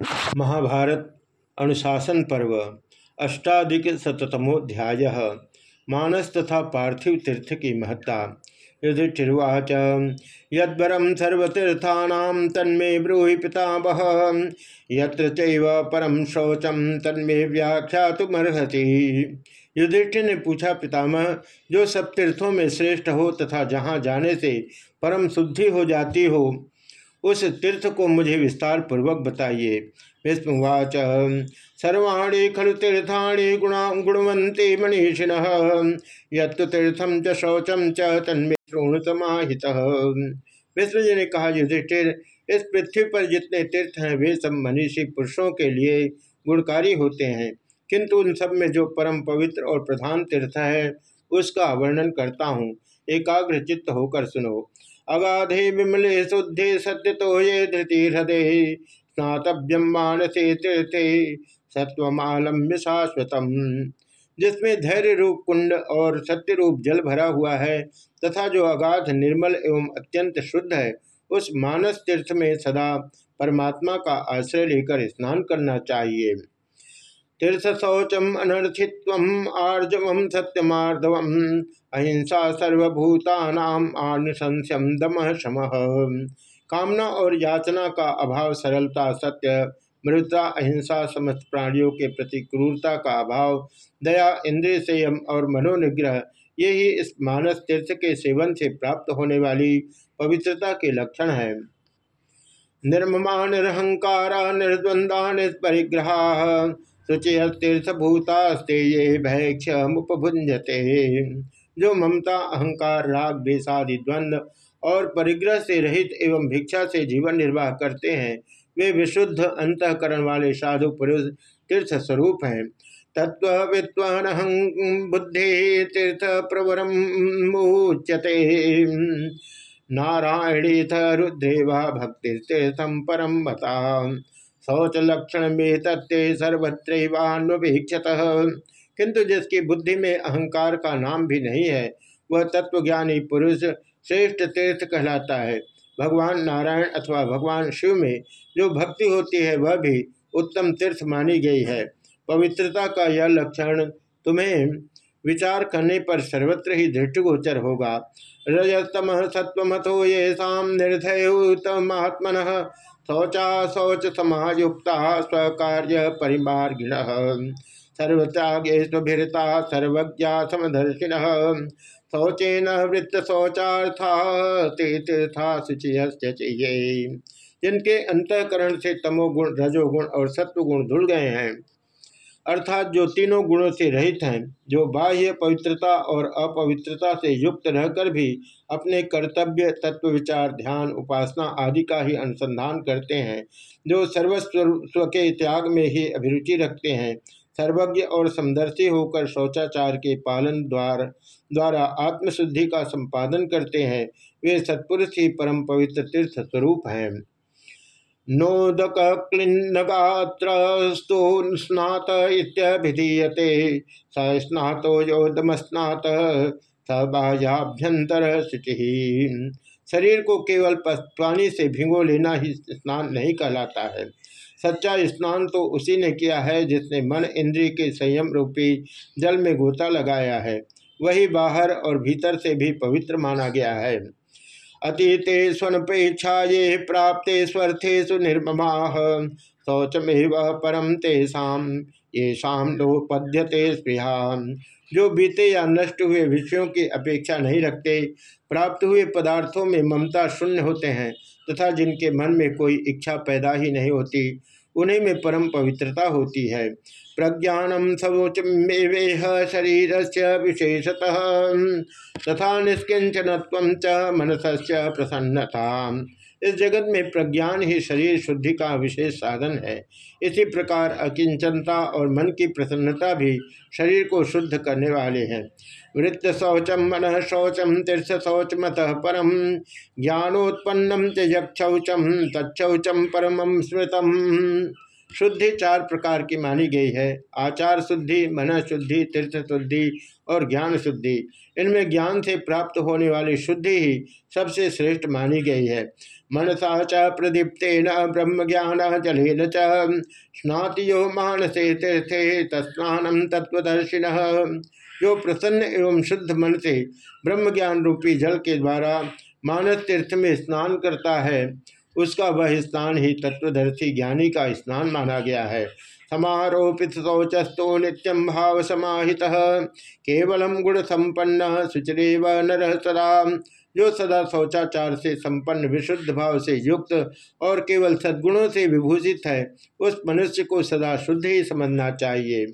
महाभारत अनुशासन पर्व, अष्टाधिक शतमोध्याय मानस तथा पार्थिव तीर्थ की महत्ता, युधिष्ठिर्वाच। यदरम सर्वतीर्थानां तन्मे ब्रूहि पितामह चैव परम शौचम तन्मे व्याख्यातुमर्हति। युधिष्ठिर ने पूछा, पितामह, जो सब तीर्थों में श्रेष्ठ हो तथा जहाँ जाने से परम शुद्धि हो जाती हो उस तीर्थ को मुझे विस्तार पूर्वक बताइए। विष्णुवाच सर्वाणी खलु तीर्थाणी गुणा गुणवंती मनीषिण यत्तु तीर्थम च शौचम च तन्मे श्रोणुतमाहित विष्णु जी ने कहा, युधिष्ठिर, इस पृथ्वी पर जितने तीर्थ हैं, वे सब मनीषी पुरुषों के लिए गुणकारी होते हैं। किंतु उन सब में जो परम पवित्र और प्रधान तीर्थ है, उसका वर्णन करता हूँ। एकाग्र चित्त होकर सुनो। अगाधे विमले शुद्धे सत्य तो ये धृति हृदय स्नातव्यम मानसे तीर्थे सत्वमालम्य शाश्वतम। जिसमें धैर्य रूप कुंड और सत्य रूप जल भरा हुआ है, तथा जो अगाध, निर्मल एवं अत्यंत शुद्ध है, उस मानस तीर्थ में सदा परमात्मा का आश्रय लेकर स्नान करना चाहिए। तीर्थ शौचम अनर्थित्व आर्जव सत्यमार्धव। अहिंसा सर्वभूतानाम आनुशंस्यम दम शम। कामना और याचना का अभाव, सरलता, सत्य, मृदा, अहिंसा समस्त प्राणियों के प्रति क्रूरता का अभाव, दया, इंद्रिय संयम और मनोनिग्रह, ये ही इस मानस तीर्थ के सेवन से प्राप्त होने वाली पवित्रता के लक्षण है। निर्ममा निरहंकारा निर्द्वंदा निष्परिग्रहा शुचितीर्थभूतास्ते ये भैक्षमुपभुंजते जो ममता, अहंकार, राग देशादि द्वंद्व और परिग्रह से रहित एवं भिक्षा से जीवन निर्वाह करते हैं, वे विशुद्ध अंतकरण वाले साधु पुरुष तीर्थ स्वरूप हैं। तत्व विद्वान बुद्धि तीर्थ प्रवरम मुच्यते नारायणीथ रुद्रेवा भक्ति तीर्थम परम मता शौच लक्षण में तत्व सर्वत्रैवान्वीक्षत किंतु जिसकी बुद्धि में अहंकार का नाम भी नहीं है, वह तत्वज्ञानी पुरुष श्रेष्ठ तीर्थ कहलाता है। भगवान नारायण अथवा भगवान शिव में जो भक्ति होती है, वह भी उत्तम तीर्थ मानी गई है। पवित्रता का यह लक्षण तुम्हें विचार करने पर सर्वत्र ही दृष्टिगोचर होगा। रजतम सत्वमथो ये शाम निर्धयुतमात्मन शौचा शौच समयुक्ता स्वकार्य परिमार्गिण। सर्वत्यागे स्वभिता सर्वज्ञा समदर्शिन। शौचेन वृत्त शौचार्था तीर्था शुचिय जिनके अंतकरण से तमोगुण, रजोगुण और सत्वगुण धुल गए हैं अर्थात जो तीनों गुणों से रहित हैं, जो बाह्य पवित्रता और अपवित्रता से युक्त रहकर भी अपने कर्तव्य, तत्व, विचार, ध्यान, उपासना आदि का ही अनुसंधान करते हैं, जो सर्वस्व के त्याग में ही अभिरुचि रखते हैं। सर्वज्ञ और समदर्शी होकर शौचाचार के पालन द्वार, द्वारा आत्मशुद्धि का संपादन करते हैं, वे सत्पुरुष ही परम पवित्र तीर्थ स्वरूप हैं। नोदक क्लिन्नगात्रस्तु स्नात इत्यभिधीयते। स स्नातो योदमस्नात स बाह्याभ्यंतर शुचि शरीर को केवल पानी से भिगो लेना ही स्नान नहीं कहलाता है। सच्चा स्नान तो उसी ने किया है जिसने मन इंद्रिय के संयम रूपी जल में गोता लगाया है। वही बाहर और भीतर से भी पवित्र माना गया है। अतीते स्वनपेक्षा ये प्राप्ते स्वर्थेशु निर्ममा। शौचमेव परम तेषाम ये शाम लोपद्यते स्पृहा। जो बीते या नष्ट हुए विषयों की अपेक्षा नहीं रखते, प्राप्त हुए पदार्थों में ममता शून्य होते हैं, तथा जिनके मन में कोई इच्छा पैदा ही नहीं होती, उन्हीं में परम पवित्रता होती है। प्रज्ञानम सवोचमेवेह शरीर से विशेषतः, तथा निष्किंचन च मनस प्रसन्नता इस जगत में प्रज्ञान ही शरीर शुद्धि का विशेष साधन है। इसी प्रकार अकिंचनता और मन की प्रसन्नता भी शरीर को शुद्ध करने वाले हैं। वृत्त शौचम मन शौचम तीर्थ शौच मत परम। ज्ञानोत्पन्नम त्यजौचम तच्छौचम परम स्मृतम। शुद्धि चार प्रकार की मानी गई है। आचार शुद्धि, मन शुद्धि, तीर्थ शुद्धि और ज्ञान शुद्धि। इनमें ज्ञान से प्राप्त होने वाली शुद्धि ही सबसे श्रेष्ठ मानी गई है। मनसा च प्रदीप्तेन ब्रह्म ज्ञान जलेन च। स्नाति यो मानसे तीर्थे तस्नानम तत्वदर्शिन जो प्रसन्न एवं शुद्ध मन से ब्रह्म ज्ञान रूपी जल के द्वारा मानस तीर्थ में स्नान करता है। उसका वह स्थान ही तत्वदर्शी ज्ञानी का स्नान माना गया है। समारोपित शौचस्तो नित्यम भाव समाहित केवलम गुण संपन्न सुचरेव नर सदा। जो सदा शौचाचार से संपन्न, विशुद्ध भाव से युक्त और केवल सद्गुणों से विभूषित है, उस मनुष्य को सदा शुद्ध ही समझना चाहिए।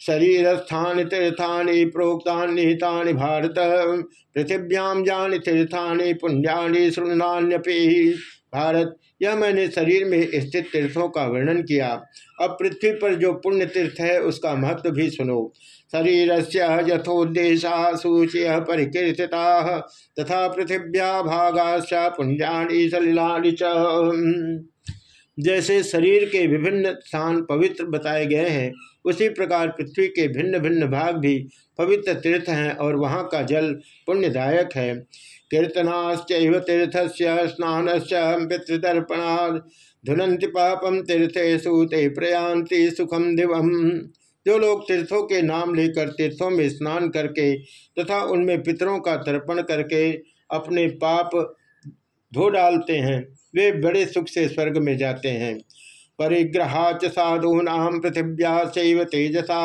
शरीर स्थान तीर्थानि प्रोक्ता निहिता भारत पृथिव्याम जान तीर्थानि पुण्यानि शृणान्यपि भारत, यह मैंने शरीर में स्थित तीर्थों का वर्णन किया। अब पृथ्वी पर जो पुण्य तीर्थ है, उसका महत्व भी सुनो। शरीर से यथोदेशा सूच्य परिकीर्तिता, तथा पृथिव्या भागाश्च पुण्याणी सलिलानि जैसे शरीर के विभिन्न स्थान पवित्र बताए गए हैं उसी प्रकार पृथ्वी के भिन्न भिन्न भाग भी पवित्र तीर्थ हैं और वहाँ का जल पुण्यदायक है। कीर्तनाश्च तीर्थ से स्नान पितृतर्पणा धुनंति पापम तीर्थेशु ते प्रयांति सुखम दिवम जो लोग तीर्थों के नाम लेकर तीर्थों में स्नान करके तथा उनमें पितरों का तर्पण करके अपने पाप धो डालते हैं, वे बड़े सुख से स्वर्ग में जाते हैं। परिग्रहा च साधूना पृथिव्या तेजसा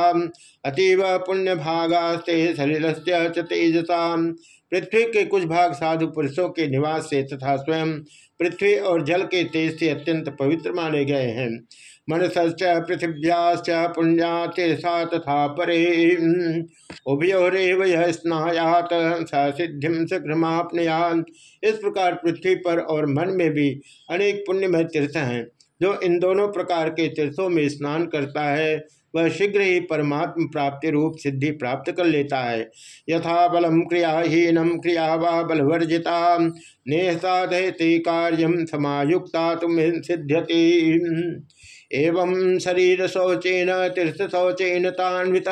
अतीव पुण्य भागास्ते शरीर से तेजसा पृथ्वी के कुछ भाग साधु पुरुषों के निवास से तथा स्वयं पृथ्वी और जल के तेज से अत्यंत पवित्र माने गए हैं। मनसश्च पृथिव्याश्च पुण्या तीर्था तथा परे। उभयोरेव स्नायात सिद्धिम शीघ्रमापनयान इस प्रकार पृथ्वी पर और मन में भी अनेक पुण्यमय तीर्थ हैं। जो इन दोनों प्रकार के तीर्थों में स्नान करता है, वह शीघ्र ही परमात्म प्राप्ति रूप सिद्धि प्राप्त कर लेता है। यथा बलम क्रियाहीनम क्रिया व बलवर्जिता नेह साधयती कार्यम समायुक्ता तुम सिद्ध्यति। एवं शरीर शौचेन तीर्थ शौचेन तान्वित,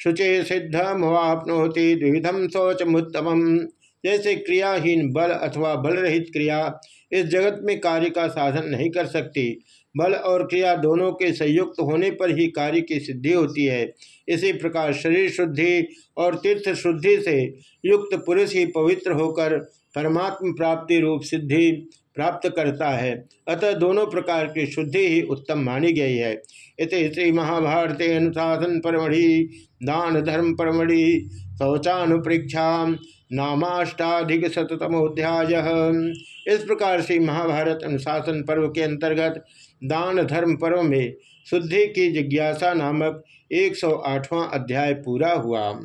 शुचे सिद्धमवापनोति द्विधम शौचमुत्तम जैसे क्रियाहीन बल अथवा बल रहित क्रिया इस जगत में कार्य का साधन नहीं कर सकती। बल और क्रिया दोनों के संयुक्त होने पर ही कार्य की सिद्धि होती है। इसी प्रकार शरीर शुद्धि और तीर्थ शुद्धि से युक्त पुरुष ही पवित्र होकर परमात्म प्राप्ति रूप सिद्धि प्राप्त करता है। अतः दोनों प्रकार की शुद्धि ही उत्तम मानी गई है। इस श्री महाभारत अनुशासन परमढ़ि, दान धर्म परमढ़ि शौचानुपरीक्षा नामाष्टाधिक शतमोध्याय इस प्रकार से महाभारत अनुशासन पर्व के अंतर्गत दान धर्म पर्व में शुद्धि की जिज्ञासा नामक 108वां अध्याय पूरा हुआ।